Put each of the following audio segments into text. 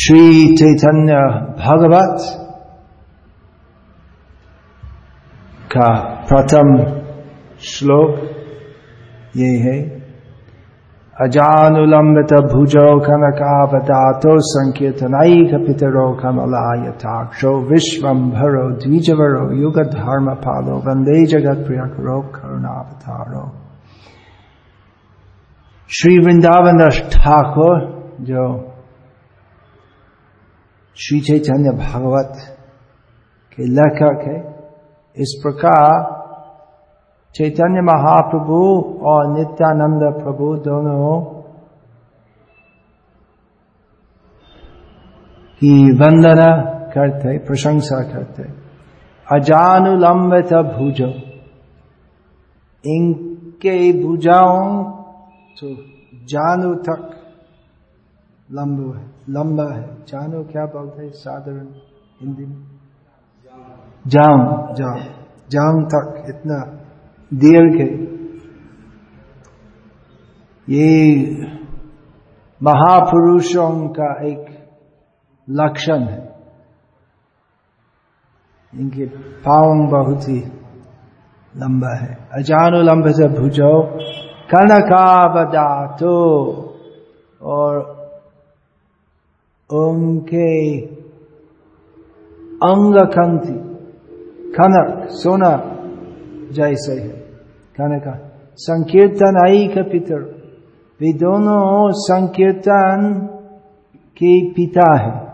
श्री चैतन्य भागवत का प्रथम श्लोक ये है अजानुलंबित भुजो कनकावदातो संकीर्तनाईक पितरो कमलायताक्षो विश्वम भरो द्विजवरो युग धर्म पालो वंदे जगत प्रिय करो करुणावतारो श्री वृंदावन ठाकुर जो श्री चैतन्य भागवत के लेखक है। इस प्रकार चैतन्य महाप्रभु और नित्यानंद प्रभु दोनों की वंदना करते, प्रशंसा करते। अजानुलंबित भुजो। इनके भुजाओं तो जानू तक लंबा है लंबा है। जानो क्या बोलते हैं साधारण हिंदी में? जाम। जाम। जाऊँ तक इतना दीर्घ है ये महापुरुषों का एक लक्षण है। इनके पाव बहुत ही लंबा है। अजानो लंबे से भुजो कनकाबदातो और उनके अंग कंति कनक, सोना। जैसे है। कनक संकीर्तन आई का पितर। वे दोनों संकीर्तन के पिता है।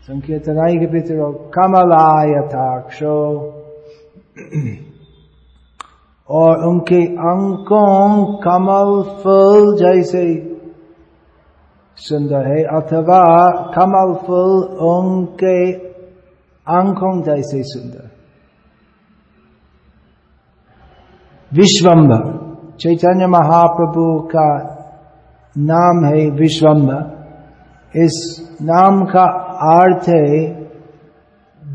संकीर्तन आई के पितर कमलायताक्षो। और उनके अंकों कमल फल जैसे सुंदर है अथवा कमल फूल उनके आँखों जैसे सुंदर विश्वम्बर चैतन्य महाप्रभु का नाम है विश्वम्बर इस नाम का अर्थ है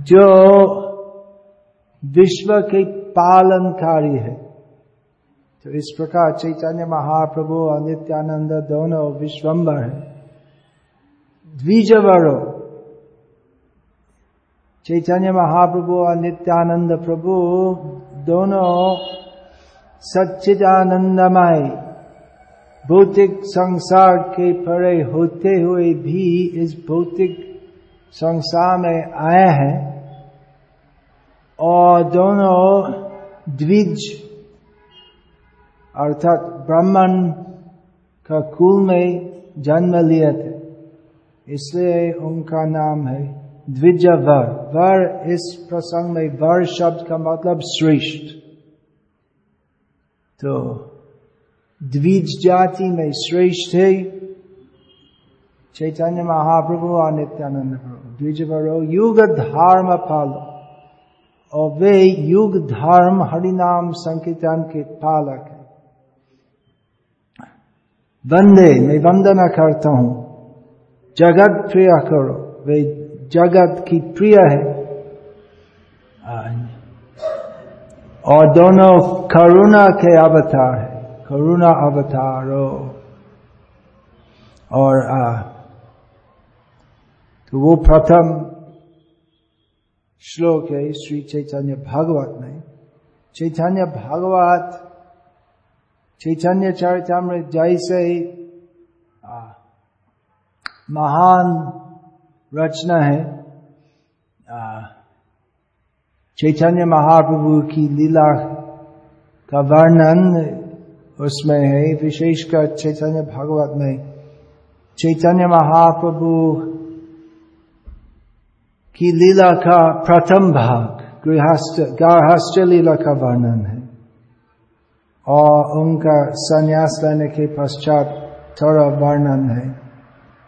जो विश्व के पालनकारी है तो इस प्रकार चैतन्य महाप्रभु और नित्यानंद दोनों विश्वम्बर है द्विजवरो। चैतन्य महाप्रभु और नित्यानंद प्रभु, दोनों सच्चिदानंदमय। भौतिक संसार के परे होते हुए भी इस भौतिक संसार में आए हैं और दोनों द्विज, अर्थात ब्राह्मण का कुल में जन्म लिए थे। इसलिए उनका नाम है द्विज वर वर इस प्रसंग में वर शब्द का मतलब श्रेष्ठ। तो द्विज जाति में श्रेष्ठ है। चैतन्य महाप्रभु और नित्यानंद प्रभु। द्विज वरो युग धर्म पालो। और वे युग धर्म हरिनाम संकीर्तन के पालक है। वंदे, मैं वंदना करता हूँ। जगत प्रिय करो। वे जगत की प्रिय है। और दोनों करुणा के अवतार है। करुणा अवतारो। और आ, तो वो प्रथम श्लोक है श्री चैतन्य भागवत में। चैतन्य भागवत चैतन्य चरितमृत जैसे महान रचना है। चैतन्य महाप्रभु की लीला का वर्णन उसमें है, विशेषकर चैतन्य भागवत में। चैतन्य महाप्रभु की लीला का प्रथम भाग, गृहस्थ गारहस्थ लीला का वर्णन है। और उनका संन्यास लेने के पश्चात थोड़ा वर्णन है।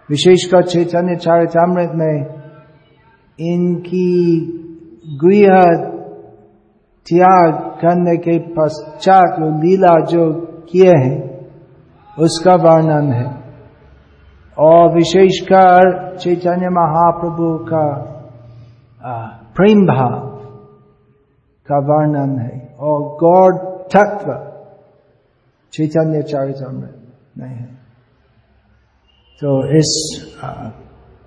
विशेषकर चैतन्य चारितामृत में इनकी गृह त्याग करने के पश्चात लीला जो किए हैं, उसका वर्णन है। और विशेषकर चैतन्य महाप्रभु का प्रेम भाव का वर्णन है। और गौर तत्व चैतन्य चरितमृत नहीं है। तो इस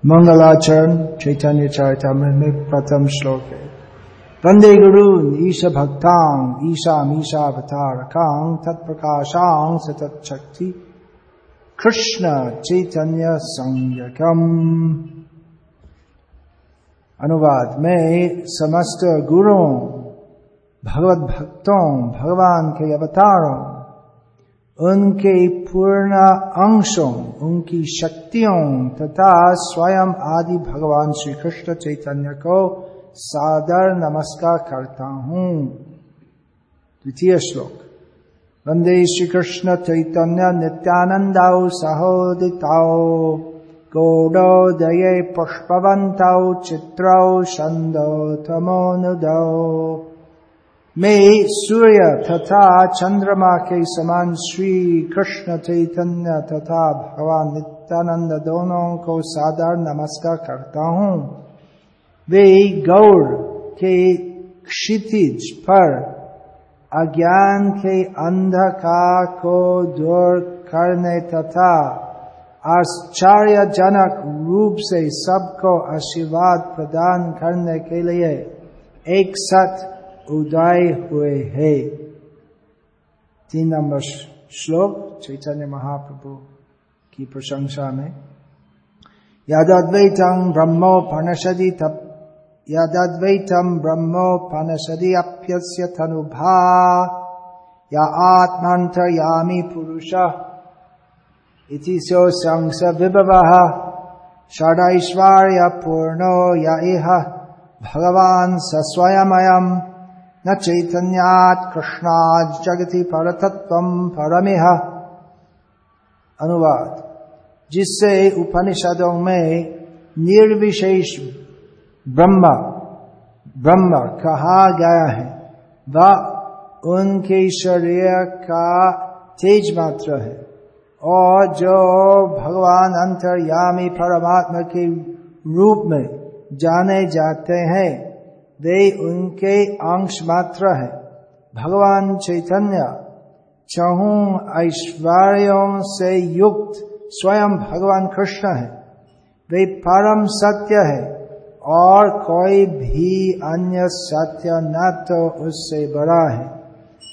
मंगलाचरण चैतन्य चरितमृत में प्रथम श्लोक है वंदे गुरु ईश भक्तांग ईशा मीशा भतारकांग तत्प्रकाशांग सतशक्ति कृष्ण चैतन्य संयकम अनुवाद में समस्त गुरुओं भगवत भक्तों भगवान के अवतारों उनके पूर्ण अंशों, उनकी शक्तियों तथा स्वयं आदि भगवान श्री कृष्ण चैतन्य को सादर नमस्कार करता हूँ। द्वितीय श्लोक। वंदे श्री कृष्ण चैतन्य नित्यानंदाओ सहोदिताओ गौडोदये पुष्पवन्तौ चित्रौ छन्दो तमोनुदौ मैं सूर्य तथा चंद्रमा के समान श्री कृष्ण चैतन्य तथा भगवान नित्यानंद दोनों को सादर नमस्कार करता हूँ। वे गौर के क्षितिज पर, अज्ञान के अंधकार को दूर करने तथा आश्चर्यजनक रूप से सबको आशीर्वाद प्रदान करने के लिए एक साथ उदय हुए है। तीन नंबर श्लोक, चैतन्य महाप्रभु की प्रशंसा में। यदद्वैतम ब्रह्मोपनिषदि तप यदद्वैतम ब्रह्मोपनिषदि अप्यस्य तनुभा। या आत्मांतर्यामी पुरुष। इति सोऽसंस विभवः षडैश्वर्य पूर्णो य इह। भगवान् स स्वयमयम्। न चैतन्यात् कृष्णात् जगति परतत्वम परमिह। अनुवाद। जिससे उपनिषदों में निर्विशेष ब्रह्म ब्रह्म कहा गया है वह उनके शरीर का तेज मात्र है, और जो भगवान अंतर्यामी परमात्मा के रूप में जाने जाते हैं वे उनके अंश मात्र है। भगवान चैतन्य, चहु ऐश्वर्यों से युक्त स्वयं भगवान कृष्ण है। वे परम सत्य है और कोई भी अन्य सत्य न तो उससे बड़ा है,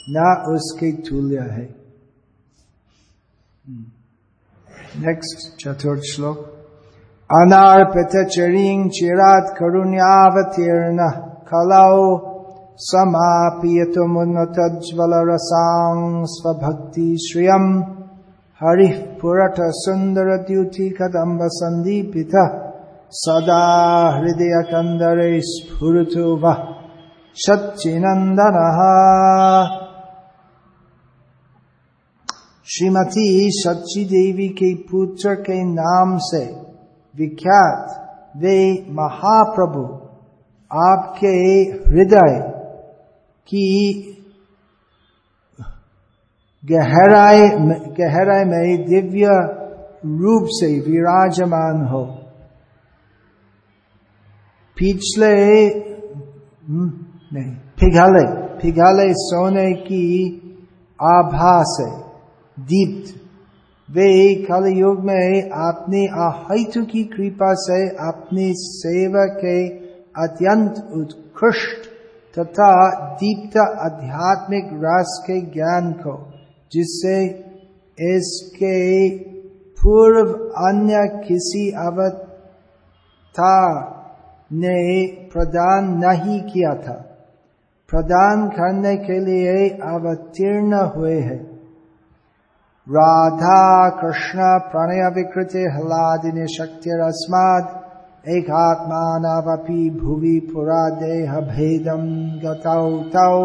न उसके तुल्य है। नेक्स्ट चतुर्थ श्लोक। अनार्पित चरीं चिरात करुण्यावतीर्ण। कलौ समापियतुमुन्नतज्वलरसां स्वभक्ति श्रियम् हरिः पुरठ सुन्दरद्युति कदम्ब सन्दीपित सदा हृदयकन्दरे स्फुरतु वः सच्चिनन्दनः। श्रीमती सच्ची देवी के पुत्र के नाम से विख्यात वे महाप्रभु आपके हृदय की गहराई गहराई में दिव्य रूप से विराजमान हो। पिछले नहीं, पिघले पिघले सोने की आभा से दीप्त। वे कलयुग में अपनी अहितु की कृपा से अपनी सेवा के अत्यंत उत्कृष्ट तथा दीप्त आध्यात्मिक रस के ज्ञान को, जिससे इसके पूर्व अन्य किसी अवतार ने प्रदान नहीं किया था। प्रदान करने के लिए अवतीर्ण हुए हैं। राधा कृष्ण प्रणय विकृति हलादिनी शक्तिरस्मात् एकात्मानवपि भुवि पुरा देह भेदं गतौ तौ।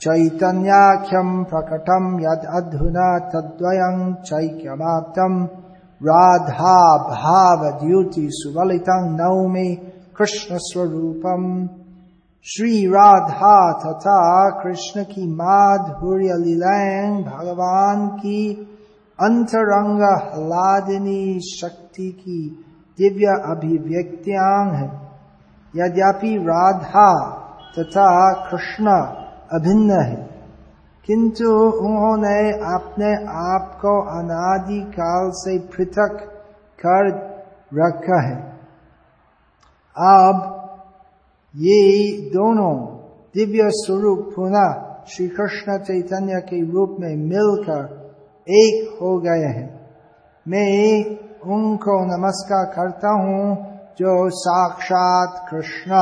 चैतन्याख्यं प्रकटं यद् अधुना तद्वयं चैक्यमाप्तं राधा भाव द्युति सुवलितं नौमि कृष्ण स्वरूपम श्री राधा तथा कृष्ण की माधुर्य लीलाएँ भगवान की अंतरंग हलादिनी शक्ति की दिव्य अभिव्यक्तियाँ हैं। यद्यपि राधा तथा कृष्ण अभिन्न है। किंतु उन्होंने अपने आप को अनादि काल से पृथक कर रखा है। अब ये दोनों दिव्य स्वरूप पुनः श्री कृष्ण चैतन्य के रूप में मिलकर एक हो गए हैं। मैं उनको नमस्कार करता हूँ, जो साक्षात कृष्ण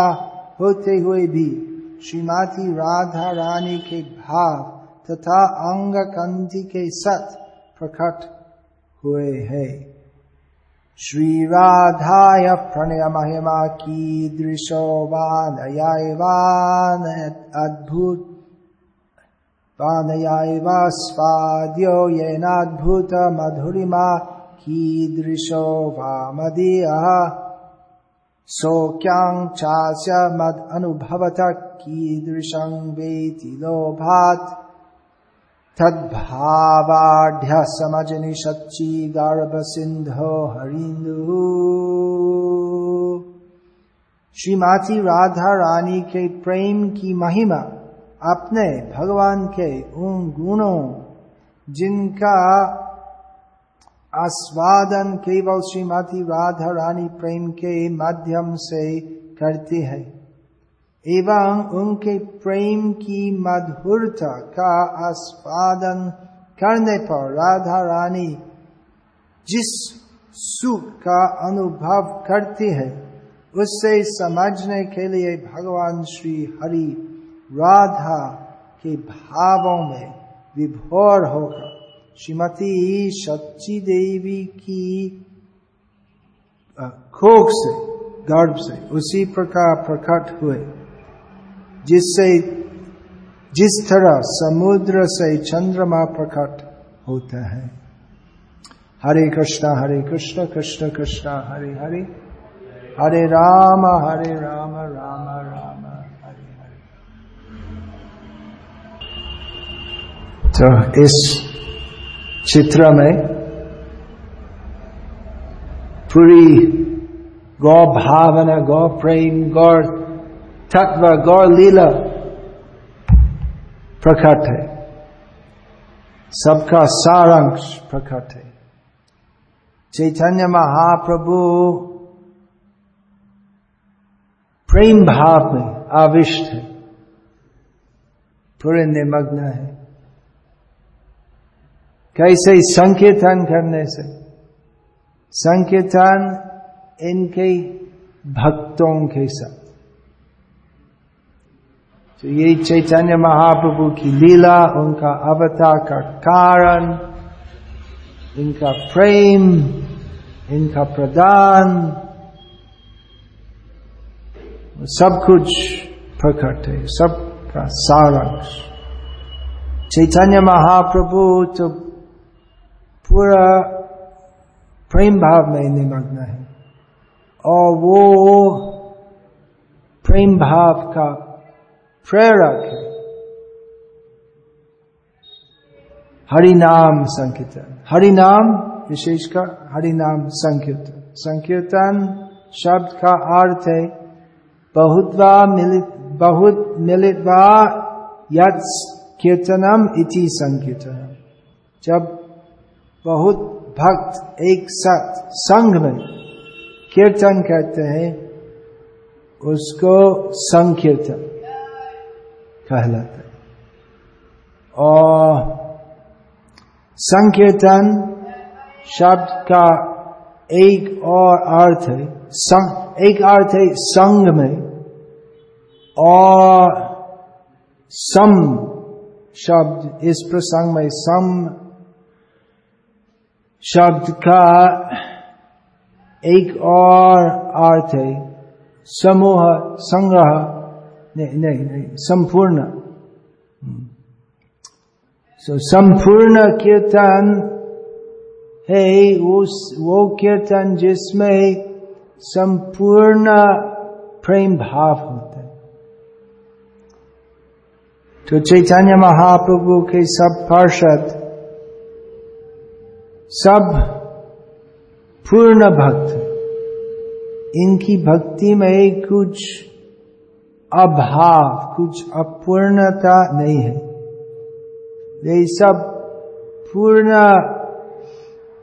होते हुए भी। श्रीमती राधा रानी के भाव तथा अंग कंति के सत प्रकट हुए हैं। श्री राधाय प्रणय महिमा की दृशो वानयावान अद्भुत। वानयाव स्वाद्यो येनाद्भुत मधुरिमा कीदृशो वामदीयः सोक्यां चास्य मद अनुभवत कीदृशं वेति लोभात्। गर्भ हरिंदु श्रीमती राधा रानी के प्रेम की महिमा अपने भगवान के उन गुणों, जिनका आस्वादन केवल श्रीमती राधा रानी प्रेम के माध्यम से करती है। एवं उनके प्रेम की मधुरता का आस्वादन करने पर राधा रानी जिस सुख का अनुभव करती है उससे समझने के लिए भगवान श्री हरि राधा के भावों में विभोर होकर श्रीमती सच्ची देवी की खोख से, गर्भ से, उसी प्रकार प्रकट हुए, जिससे, जिस तरह समुद्र से चंद्रमा प्रकट होता है। हरे कृष्णा, हरे कृष्ण कृष्ण कृष्ण, हरे हरे हरे राम हरे राम राम राम, हरे हरे। तो इस चित्र में पूरी गौ भावना, गौ प्रेम गौर तत्व गौर लीला प्रकट है। सबका सारांश प्रकट है। चैतन्य महाप्रभु प्रेम भाव में आविष्ट है। पूरे निमग्न है। कैसे संकीर्तन करने से? संकीर्तन इनके भक्तों के साथ। तो ये चैतन्य महाप्रभु की लीला, उनका अवतार का कारण, इनका प्रेम, इनका प्रदान, सब कुछ प्रकट है, सबका सारांश। चैतन्य महाप्रभु तो पूरा प्रेम भाव में निमग्न है। और वो प्रेम भाव का प्रेरक है। हरि नाम संकीर्तन। हरि नाम विशेषकर हरि नाम संकीर्तन। संकीर्तन शब्द का अर्थ है बहुतवा मिलित, बहुत मिलितवा यद कीर्तनम इति संकीर्तनम। जब बहुत भक्त एक साथ संघ में कीर्तन करते हैं, उसको संकीर्तन कहलाता है। और संकीर्तन शब्द का एक और अर्थ है संग एक अर्थ है संघ में। और सम शब्द, इस प्रसंग में सम शब्द का एक और अर्थ है, समूह, संग्रह। नहीं नहीं नहीं, संपूर्ण। सो संपूर्ण कीर्तन है, उस, वो कीर्तन जिसमें संपूर्ण प्रेम भाव होता है। तो चैतन्य महाप्रभु के सब पार्षद सब पूर्ण भक्त। इनकी भक्ति में कुछ अभाव कुछ अपूर्णता नहीं है। ये सब पूर्ण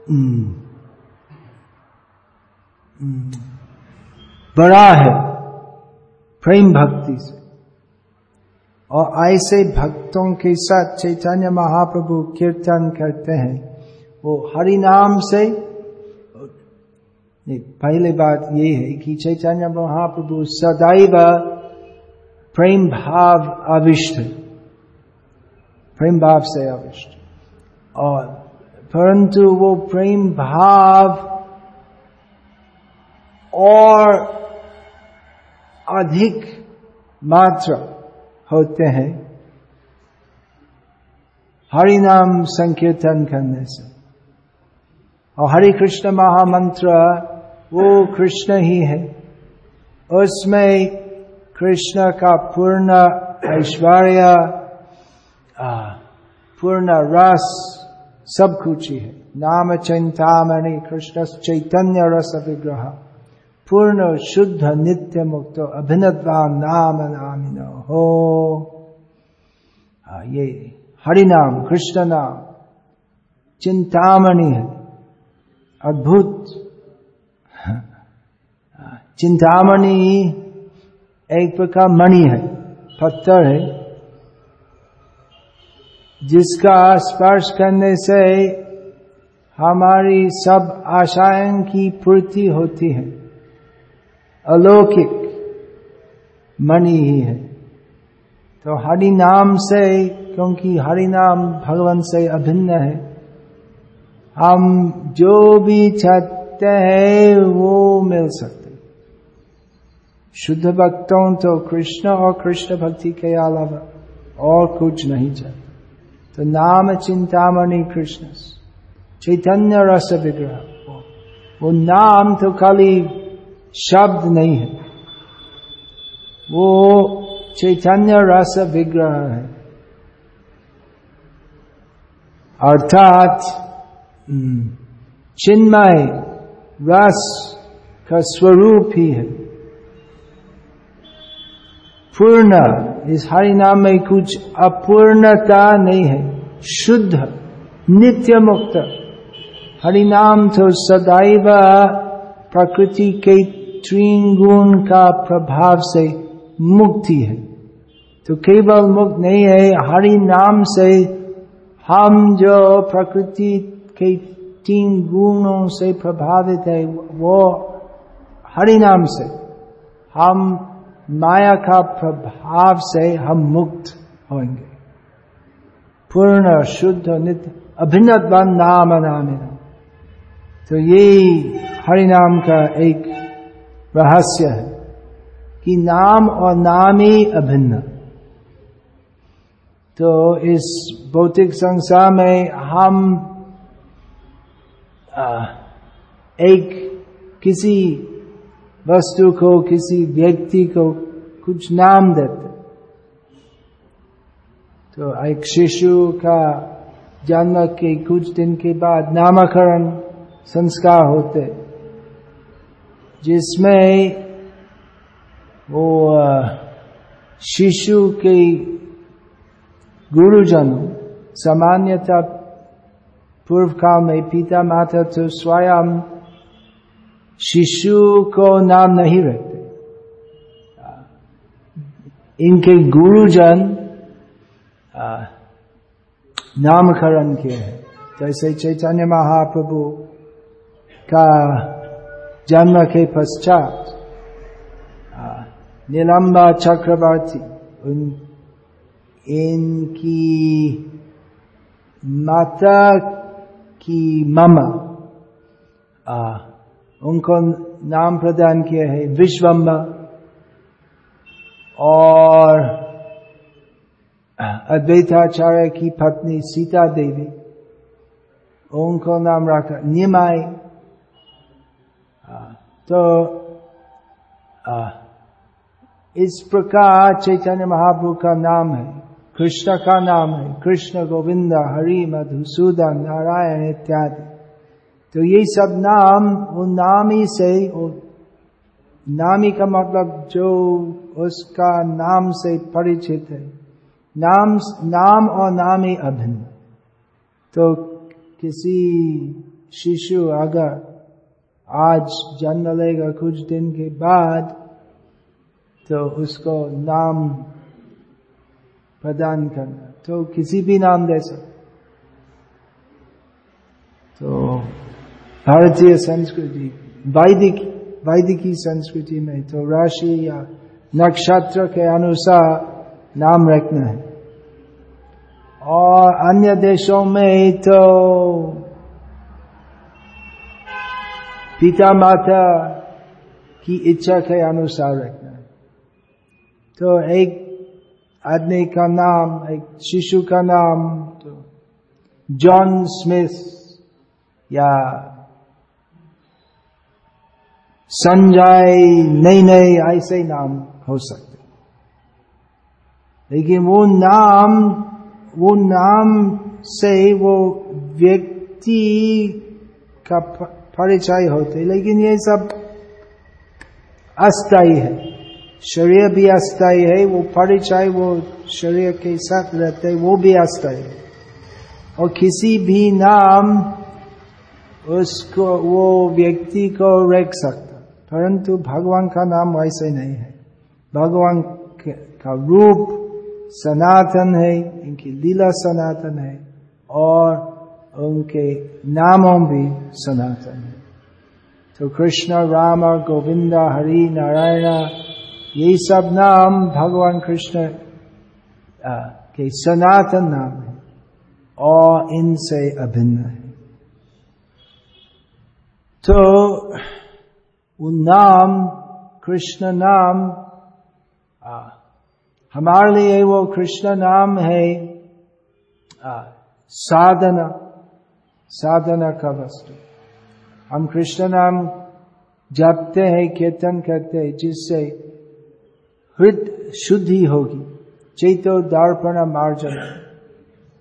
हम्म, हम्म, बड़ा है प्रेम भक्ति से। और ऐसे भक्तों के साथ चैतन्य महाप्रभु कीर्तन करते हैं। वो हरि नाम से पहले बात ये है कि चैतन्य महाप्रभु सदैव प्रेम भाव अविष्ट, प्रेम भाव से अविष्ट। और परंतु वो प्रेम भाव और अधिक मात्र होते हैं। हरिनाम संकीर्तन करने से। और हरे कृष्ण महामंत्र, वो कृष्ण ही है। उसमें कृष्ण का पूर्ण ऐश्वर्य पूर्ण रस सब कुछ ही है। नाम चिंतामणि कृष्ण चैतन्य रस विग्रह, पूर्ण शुद्ध नित्य मुक्त अभिनवान नाम नामिन हो। ये हरि नाम, कृष्ण नाम, चिंतामणि है। अद्भुत। चिंतामणि एक प्रकार मणि है, पत्थर है, जिसका स्पर्श करने से हमारी सब आशाएँ की पूर्ति होती है। अलौकिक मणि ही है। तो हरि नाम से, क्योंकि हरि नाम भगवान से अभिन्न है हम जो भी चाहते हैं, वो मिल सकते शुद्ध भक्तों तो कृष्ण और कृष्ण भक्ति के अलावा और कुछ नहीं चाहते। तो नाम चिंतामणि कृष्ण, चैतन्य रस विग्रह। वो नाम तो खाली शब्द नहीं है। वो चैतन्य रस विग्रह है। अर्थात चिन्मय रस का स्वरूप ही है पूर्ण इस हरि नाम में कुछ अपूर्णता नहीं है शुद्ध नित्य मुक्त हरि नाम तो सदैव प्रकृति के त्रिगुण का प्रभाव से मुक्ति है तो केवल मुक्त नहीं है हरि नाम से हम जो प्रकृति के तीन गुणों से प्रभावित है, वो हरि नाम से। हम माया का प्रभाव से हम मुक्त होंगे। पूर्ण, शुद्ध, नित्य अभिन्न नाम नाम तो ये हरिनाम का एक रहस्य है कि नाम और नाम ही अभिन्न। तो इस भौतिक संसार में हम एक किसी वस्तु को, किसी व्यक्ति को कुछ नाम देते। तो एक शिशु का जन्म के कुछ दिन के बाद नामकरण संस्कार होते, जिसमें वो शिशु के गुरुजन सामान्यतः पूर्व काल में पिता माता तो स्वयं शिशु को नाम नहीं रखते इनके गुरुजन नामकरण किए हैं जैसे चैतन्य महाप्रभु का जन्म के पश्चात नीलम्बा चक्रवर्ती उन इनकी माता की मामा उनको नाम प्रदान किया है विश्वम्बा। और अद्वैताचार्य की पत्नी सीता देवी उनको नाम रखा निमाई। तो आ, इस प्रकार चैतन्य महाप्रभु का नाम है। कृष्ण का नाम है कृष्ण गोविंद हरि मधुसूदन नारायण इत्यादि तो ये सब नाम, वो नाम ही से नामी का मतलब जो उसका नाम से परिचित है। नाम नाम और नाम ही अभिन्न। तो किसी शिशु अगर आज जन्म लेगा कुछ दिन के बाद तो उसको नाम प्रदान करना। तो किसी भी नाम दे सकते तो भारतीय संस्कृति, वैदिक, वैदिकी संस्कृति में तो राशि या नक्षत्र के अनुसार नाम रखना है। और अन्य देशों में तो पिता माता की इच्छा के अनुसार रखना है। तो एक आदमी का नाम, एक शिशु का नाम तो जॉन स्मिथ या संजय नई नई ऐसे नाम हो सकते लेकिन वो नाम वो नाम से वो व्यक्ति का परिचय होते लेकिन ये सब अस्थायी है। शरीर भी अस्थायी है, वो परिचय वो शरीर के साथ रहते वो भी अस्थायी है। और किसी भी नाम उसको, वो व्यक्ति को रख सकता परंतु भगवान का नाम वैसे नहीं है। भगवान का रूप सनातन है, इनकी लीला सनातन है, और उनके नामों भी सनातन है। तो कृष्ण, राम, गोविंदा, हरि, नारायण ये सब नाम भगवान कृष्ण के सनातन नाम है और इनसे अभिन्न है तो वो नाम कृष्ण नाम हमारे लिए वो कृष्ण नाम है साधना साधना का वस्तु हम कृष्ण नाम जपते हैं कीर्तन करते हैं जिससे हृद शुद्धि होगी। चैतो दर्पण मार्जन।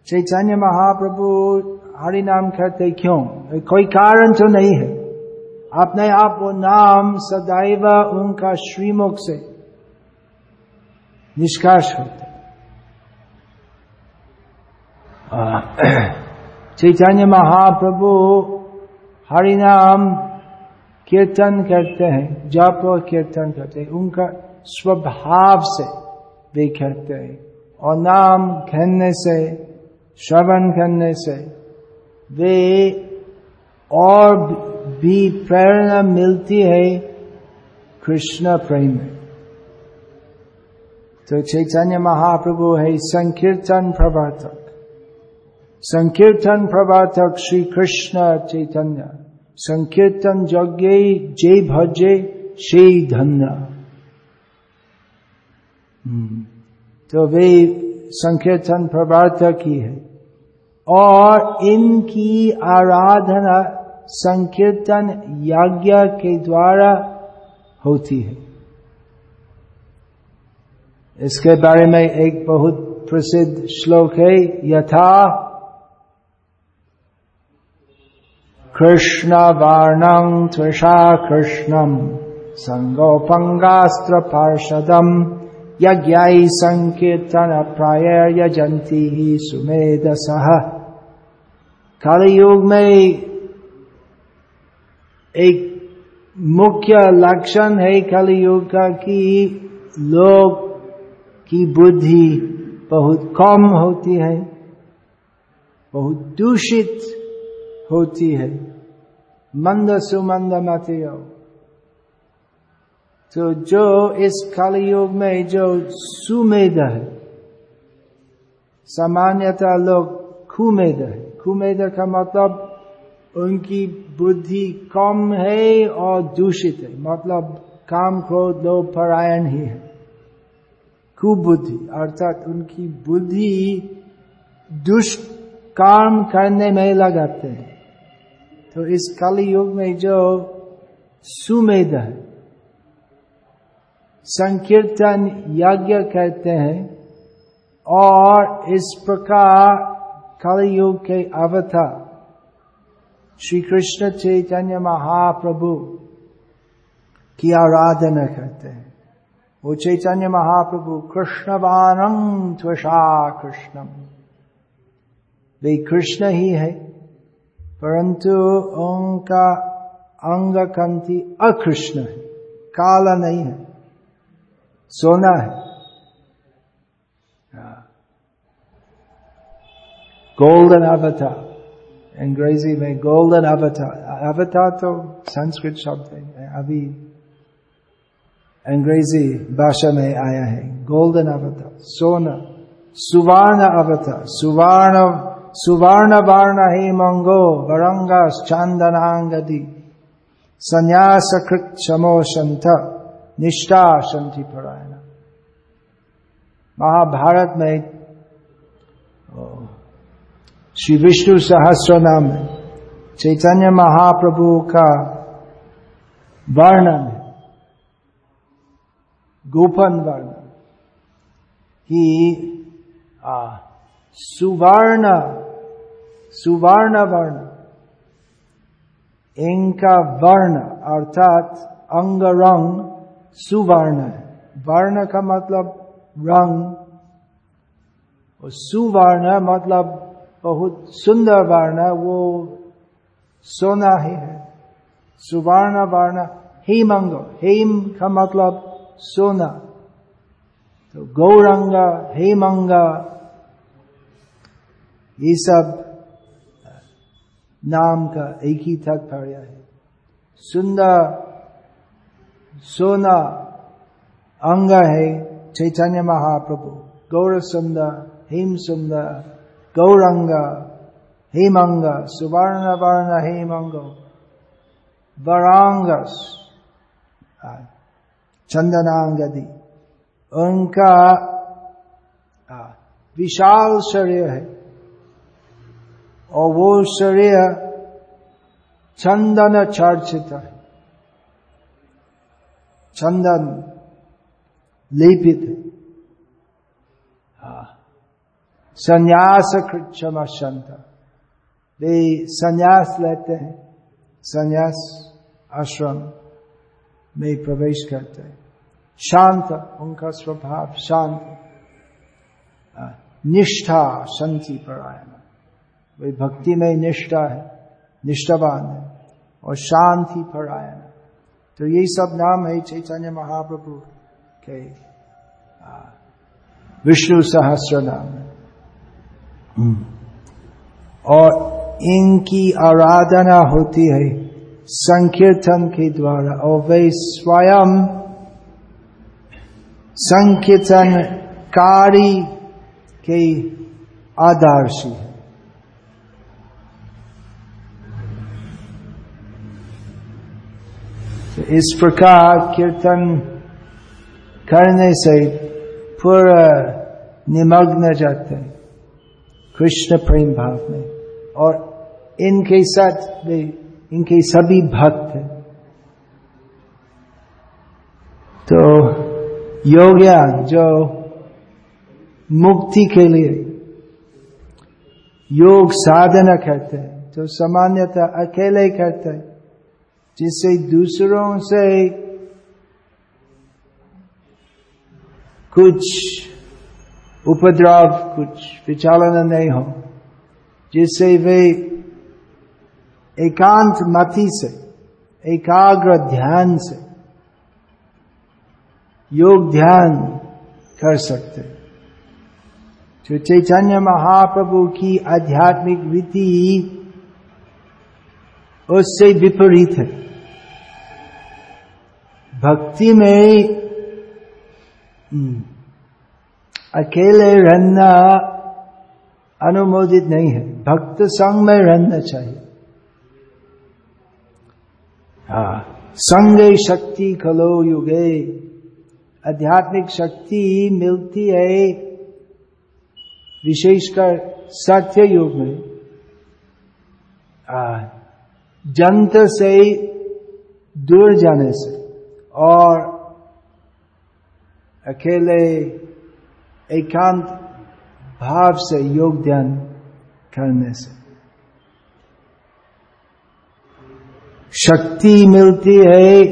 चैतन्य महाप्रभु हरि नाम कहते क्यों? कोई कारण तो नहीं है। अपने आप वो नाम सदैव उनका श्रीमुख से निष्काश होते चैतन्य महाप्रभु हरि नाम कीर्तन करते हैं, जप कीर्तन करते हैं। उनका स्वभाव से वे करते हैं और नाम कहने से, श्रवण करने से, वे और भी प्रेरणा मिलती है कृष्ण प्रेम में। तो चैतन्य महाप्रभु है संकीर्तन प्रवर्तक। संकीर्तन प्रवर्तक श्री कृष्ण चैतन्य। संकीर्तन यज्ञ जय भजे श्री धन्य। तो वे संकीर्तन प्रवर्तक ही है। और इनकी आराधना संकीर्तन यज्ञ के द्वारा होती है। इसके बारे में एक बहुत प्रसिद्ध श्लोक है, यथा कृष्ण वर्णं त्वषा कृष्णम संगोपंगास्त्र पार्षदम। यजंती ही सुमेध सह कलयुग में एक मुख्य लक्षण है कलयुग का कि लोग की बुद्धि बहुत कम होती है, बहुत दूषित होती है। मंद सुमंद मत तो जो इस कलयुग में जो सुमेद है, सामान्यतः लोग खुमेद है। खुमेद का मतलब उनकी बुद्धि कम है और दूषित है। मतलब काम क्रोध लोग परायण ही है। कुबुद्धि, अर्थात उनकी बुद्धि दुष्ट काम करने में लगाते हैं। तो इस कली युग में जो सुमेद है संकीर्तन यज्ञ कहते हैं और इस प्रकार कलयुग के अवतार श्री कृष्ण चैतन्य महाप्रभु की आराधना करते हैं। वो चैतन्य महाप्रभु कृष्ण बानम त्वषा कृष्णम। वे कृष्ण ही है, परंतु उनका अंग कंति अकृष्ण है, काला नहीं है। सोना है गोल्डन अवतार अंग्रेज़ी में गोल्डन अवतार अवतार तो संस्कृत शब्द है अभी अंग्रेज़ी भाषा में आया है गोल्डन अवतार सोना सुवर्ण अवतार सुवर्ण सुवर्ण वर्ण हे मंगो वरंगा चांदनांगदी संन्यास कृत शमो संत निष्ठा शांति परायण। महाभारत में श्री विष्णु सहस्र नाम चैतन्य महाप्रभु का वर्णन गोपन वर्ण ही सुवर्ण सुवर्ण वर्ण। इनका वर्ण, अर्थात अंग रंग सुवर्ण है। वर्ण का मतलब रंग, और सुवर्ण मतलब बहुत सुंदर वर्ण वो सोना ही है। सुवर्ण वर्ण हेमंग, हेम का मतलब सोना। तो गौरंगा, हेमंगा, ये सब नाम का एक ही तात्पर्य है। सुंदर सोना, अंग है, चैतन्य महाप्रभु, गौर सुंदर, हेम सुंदर, गौरंगा, हेमंग सुवर्ण वर्ण हेमंग, वरांगस चंदनांगदी, उनका विशाल शरीर है, और वो शरीर चंदन चर्चित है। चंदन लेपित। संन्यास क्षमा संत वे संन्यास लेते हैं संन्यास आश्रम में प्रवेश करते हैं। शांत उनका स्वभाव शांत। निष्ठा शांति परायण। वे भक्ति में निष्ठा है निष्ठावान है और शांति परायण। तो ये सब नाम है चैतन्य महाप्रभु के विष्णु सहस्र नाम है। और इनकी आराधना होती है संकीर्तन के द्वारा, और वे स्वयं संकीर्तन कारी के आदर्शी है। तो इस प्रकार कीर्तन करने से पूरा निमग्न जाते हैं। कृष्ण प्रेम भाव में। और इनके साथ इनके सभी भक्त हैं। तो योग्यान जो मुक्ति के लिए योग साधना करते हैं, जो सामान्यतः अकेले करते हैं जिससे दूसरों से कुछ उपद्रव कुछ विचालन नहीं हो जिससे वे एकांत मति से एकाग्र ध्यान से योग ध्यान कर सकते जो चैतन्य महाप्रभु की आध्यात्मिक विधि उससे विपरीत है। भक्ति में अकेले रहना अनुमोदित नहीं है। भक्त संग में रहना चाहिए। हाँ संगे शक्ति खलो युगे। आध्यात्मिक शक्ति मिलती है विशेषकर सत्य युग में। जंत से दूर जाने से, और अकेले एकांत भाव से योग ध्यान करने से। शक्ति मिलती है,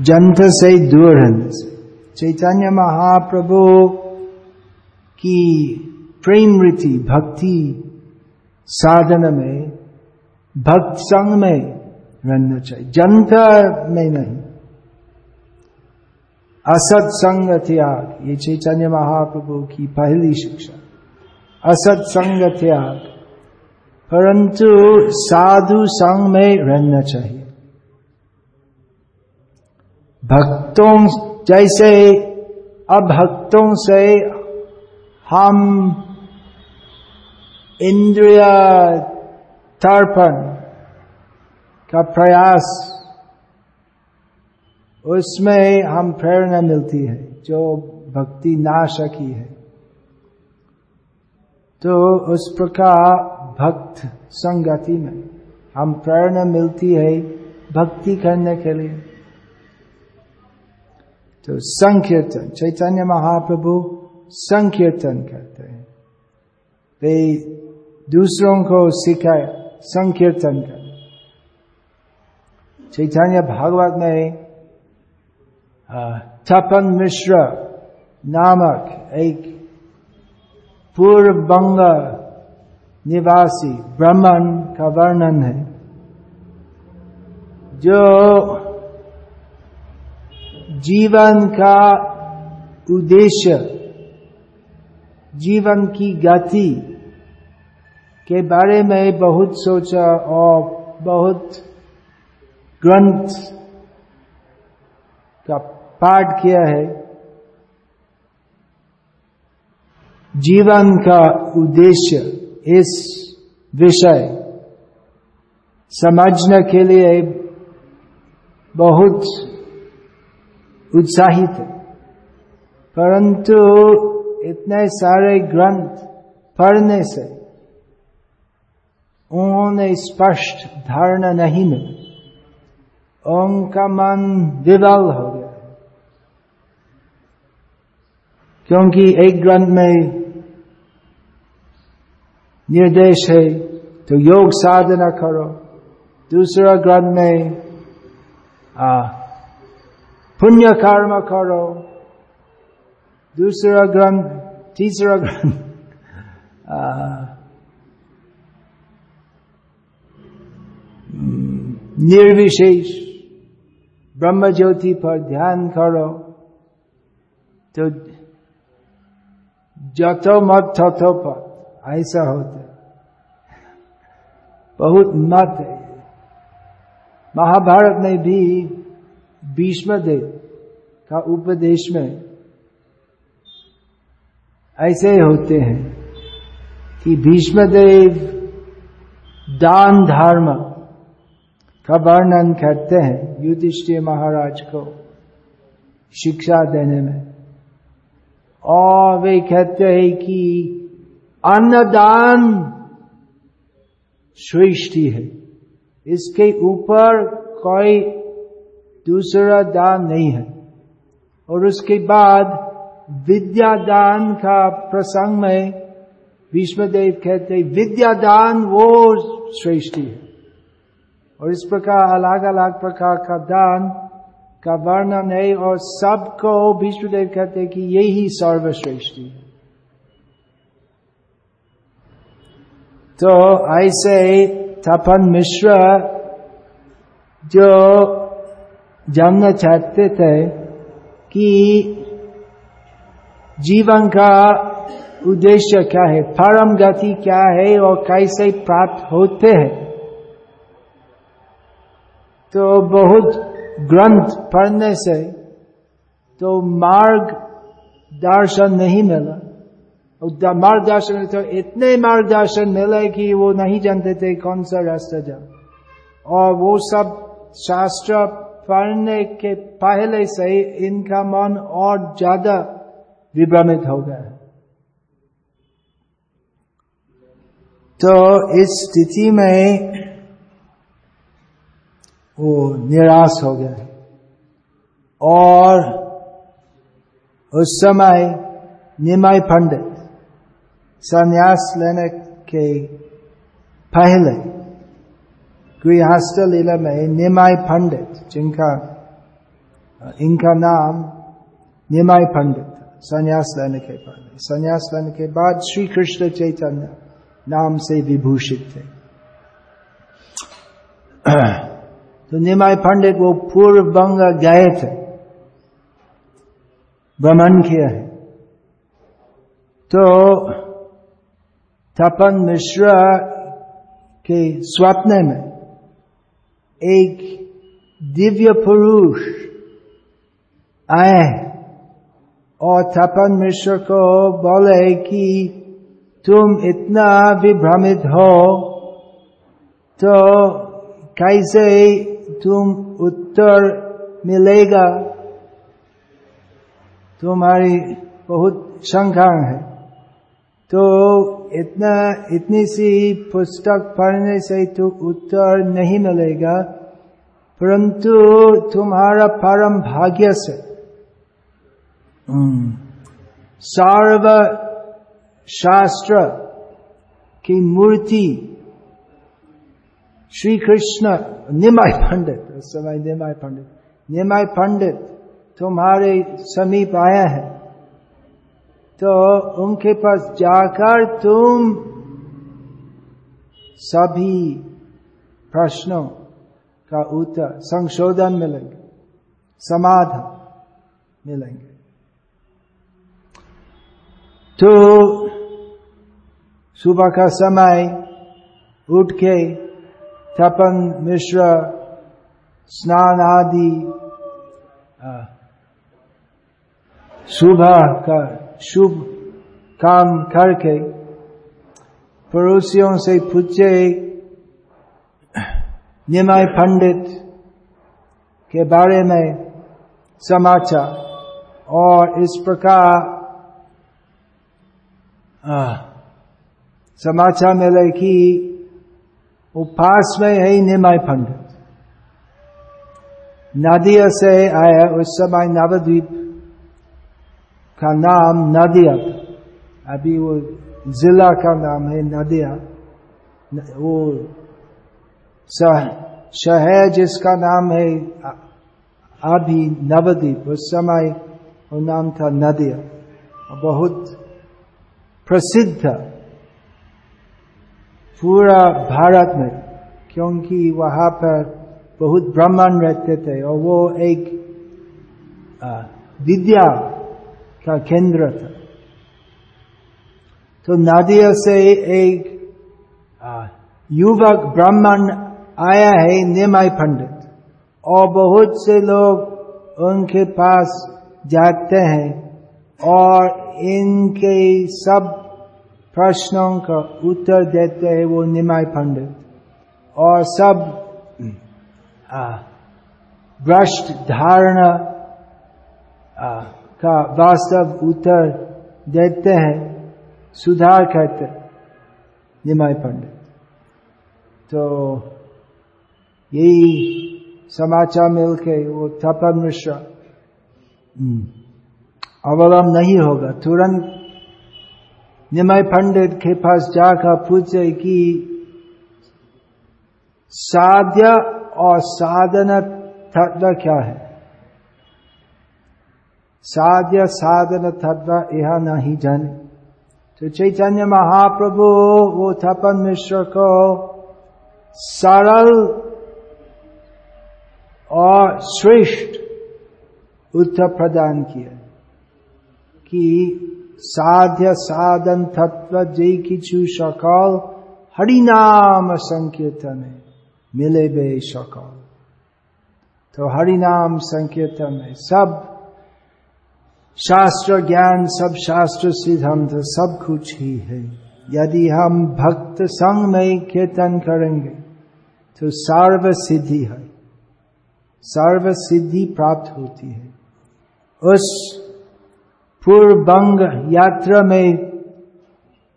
जंत से दूर रहने से चैतन्य महाप्रभु की प्रेम रीति, भक्ति साधन में भक्त संग में रहना चाहिए। जनता में नहीं। असत संग त्याग ये चैतन्य महाप्रभु की पहली शिक्षा। असत संग त्याग परंतु साधु संग में रहना चाहिए। भक्तों जैसे, अभक्तों से हम इंद्रिय तर्पण का प्रयास उसमें हम प्रेरणा मिलती है जो भक्ति नाशकी है तो उस प्रकार भक्त संगति में हम प्रेरणा मिलती है भक्ति करने के लिए तो संकीर्तन चैतन्य महाप्रभु संकीर्तन करते हैं वे दूसरों को सिखाए, संकीर्तन कर। चैतन्य भागवत में तपन मिश्र नामक एक पूर्व बंग निवासी ब्राह्मण का वर्णन है, जो जीवन का उद्देश्य, जीवन की गति के बारे में बहुत सोचा और बहुत ग्रंथ का पाठ किया है। जीवन का उद्देश्य इस विषय समझने के लिए बहुत उत्साहित है। परंतु इतने सारे ग्रंथ पढ़ने से उन्होंने स्पष्ट धारणा नहीं मिली उनका मन विवल हो गया क्योंकि एक ग्रंथ में निर्देश है तो योग साधना करो दूसरा ग्रंथ में पुण्य कर्म करो दूसरा ग्रंथ तीसरा ग्रंथ निर्विशेष। ब्रह्म ज्योति पर ध्यान करो। तो जतो मत थो पथ ऐसा होता बहुत मत है। महाभारत में भी भीष्म देव का उपदेश में ऐसे होते हैं कि भीष्म देव दान धर्म का वर्णन करते हैं युधिष्ठिर महाराज को शिक्षा देने में। और वे कहते हैं कि अन्नदान श्रेष्ठी है। इसके ऊपर कोई दूसरा दान नहीं है। और उसके बाद विद्यादान का प्रसंग में भीष्मदेव कहते विद्यादान वो श्रेष्ठी है। और इस प्रकार अलग अलग प्रकार का दान, का वर्णन है और सबको भीष्मदेव कहते हैं कि यही सर्वश्रेष्ठी है। तो ऐसे तपन मिश्र जो जानना चाहते थे कि जीवन का उद्देश्य क्या है, परम गति क्या है और कैसे प्राप्त होते हैं। तो बहुत ग्रंथ पढ़ने से तो मार्ग दर्शन नहीं मिला। मार्गदर्शन तो इतने मार्गदर्शन मिले कि वो नहीं जानते थे कौन सा रास्ता जा और वो सब शास्त्र पढ़ने के पहले से इनका मन और ज़्यादा विभ्रमित हो गया तो इस स्थिति में वो निराश हो गया। और उस समय निमाई पंडित संन्यास लेने के पहले गृहस्थ लीला में निमाई पंडित, जिनका, इनका नाम निमाई पंडित संन्यास लेने के पहले। संन्यास लेने के बाद श्री कृष्ण चैतन्य नाम से विभूषित थे। तो निमाई पंडित वो पूर्व बंग गए थे। भ्रमण किया है तो तपन मिश्रा के स्वप्न में एक दिव्य पुरुष आए और तपन मिश्र को बोले कि तुम इतना विभ्रमित हो तो कैसे तुम उत्तर मिलेगा। तुम्हारी बहुत शंका है। तो इतना, इतनी सी पुस्तक पढ़ने से तो उत्तर नहीं मिलेगा, परंतु तुम्हारा परम भाग्य से। सर्व शास्त्र की मूर्ति श्री कृष्ण निमाय पंडित उस समय निमाय पंडित निमाय पंडित तुम्हारे समीप आया है तो उनके पास जाकर तुम सभी प्रश्नों का उत्तर संशोधन मिलेंगे समाधान मिलेंगे तो सुबह का समय उठ के तपन मिश्र स्नान आदि सुबह का शुभ काम करके पड़ोसियों से पूछे निमाय पंडित के बारे में समाचार और इस प्रकार समाचार मिले कि वो पास में है निमाय पंडित। नदिया से आया उस समय नवद्वीप का नाम नदिया था। अभी वो जिला का नाम है नदिया। वो शहर जिसका नाम है अभी नवद्वीप। उस समय वो नाम था नदिया। बहुत प्रसिद्ध था। पूरा भारत में, क्योंकि वहाँ पर बहुत ब्राह्मण रहते थे और वो एक विद्या का केंद्र था। तो नादिया से एक युवक ब्राह्मण आया है निमाय पंडित और बहुत से लोग उनके पास जाते हैं और इनके सब प्रश्नों का उत्तर देते हैं वो निमाय पंडित। और सब भ्रष्ट धारणा का वास्तव उत्तर देते हैं सुधार करते निमाय पंडित। तो यही समाचार मिलके वो तपन मिश्रा अवलम नहीं होगा। तुरंत निमय पंडित के पास जाकर पूछे कि साध्य और साधन तत्व क्या है साध्य साधन तत्व यह नहीं जाने तो चैतन्य महाप्रभु वो थपन मिश्र को सरल और श्रेष्ठ उत्तर प्रदान किया कि साध्य साधन तत्व जय किचु सकल, हरिनाम संकीर्तन है मिले बे सकल। तो हरिनाम संकीर्तन है सब शास्त्र ज्ञान, सब शास्त्र सिद्धांत, सब कुछ ही है। यदि हम भक्त संग में कीर्तन करेंगे तो सर्व सिद्धि है। सर्व सिद्धि प्राप्त होती है। उस पूर्वबंग यात्रा में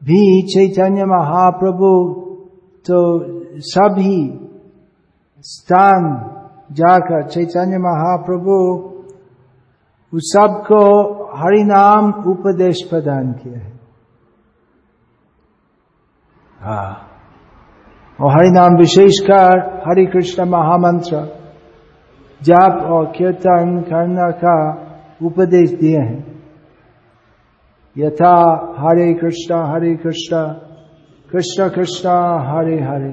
भी चैतन्य महाप्रभु तो सभी स्थान जाकर चैतन्य महाप्रभु उस सबको हरिनाम उपदेश प्रदान किया है। हाँ। और हरिनाम विशेषकर हरि कृष्ण महामंत्र जाप और कीर्तन करने का उपदेश दिए हैं। यथा हरे कृष्ण हरे कृष्ण कृष्ण कृष्ण हरे हरे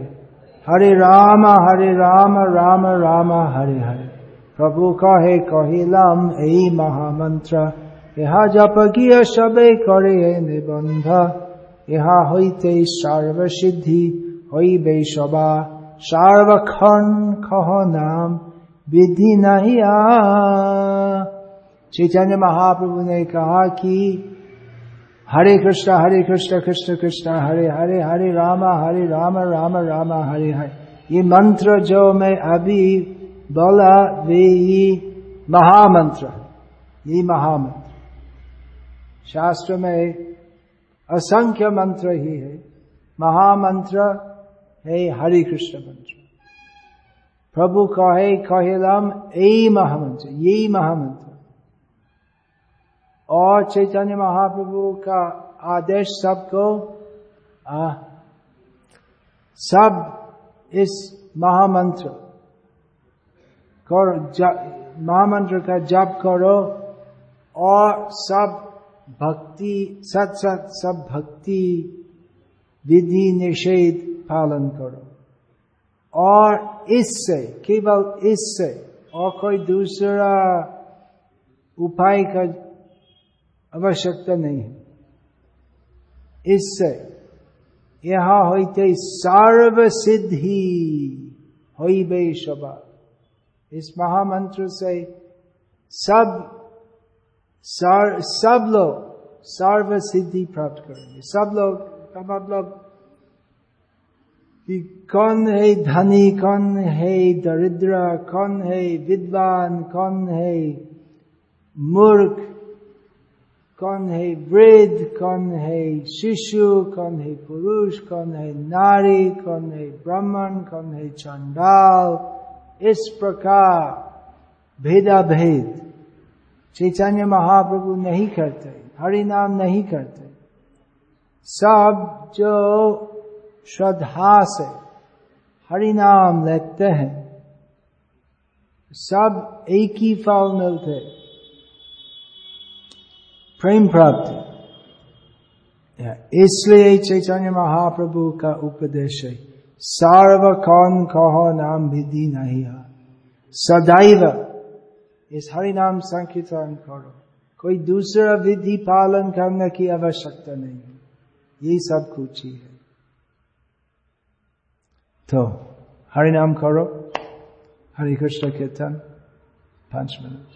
हरे राम हरे राम राम राम हरे हरे प्रभु कहे कहिलाम এই মহামন্ত্র ইহা জপ গিয়ে সবে করে নিবন্ধ ইহা হইতে সর্বসিদ্ধি হইবে সবা সার্বক্ষণ খহ নাম विधि नहीं आ चैतन्य महाप्रभु ने कहा कि हरे कृष्ण हरे कृष्ण कृष्ण कृष्ण, हरे हरे हरे रामा, हरे राम राम राम, हरे हरे। ये मंत्र जो मैं अभी बोला, वे ही महामंत्र ये महामंत्र। शास्त्र में असंख्य मंत्र ही है। महामंत्र है हरे कृष्ण मंत्र। प्रभु कहे कहिलम यही महामंत्र यही महामंत्र। और चैतन्य महाप्रभु का आदेश सबको सब इस महामंत्र करो महामंत्र का जप करो और सब भक्ति, सत सत, सब भक्ति विधि निषेध पालन करो। और इससे, केवल इससे और कोई दूसरा उपाय का आवश्यकता नहीं है। इससे यहा होते सर्व सिद्धि बे शबा। इस महामंत्र से सब सर, सब लोग सर्व सिद्धि प्राप्त करेंगे। सब लोग का मतलब कि कौन है धनी कौन है दरिद्र कौन है विद्वान कौन है मूर्ख कौन है वृद्ध, कौन है शिशु, कौन है पुरुष, कौन है नारी, कौन है ब्राह्मण, कौन है चंडाल। इस प्रकार भेदा भेद चैतन्य महाप्रभु नहीं करते, हरिनाम नहीं करते। सब जो श्रद्धा से हरिनाम लेते हैं, सब एक ही फल मिलते प्रेम प्राप्ति। इसलिए चैतन्य महाप्रभु का उपदेश है सार्व कौन कहो नाम विधि नहीं है। सदैव इस हरिनाम संकीर्तन करो। कोई दूसरा विधि पालन करने की आवश्यकता नहीं है। ये सब कुछ ही है। तो हरिनाम करो। हरे कृष्ण कीर्तन। पाँच मिनट।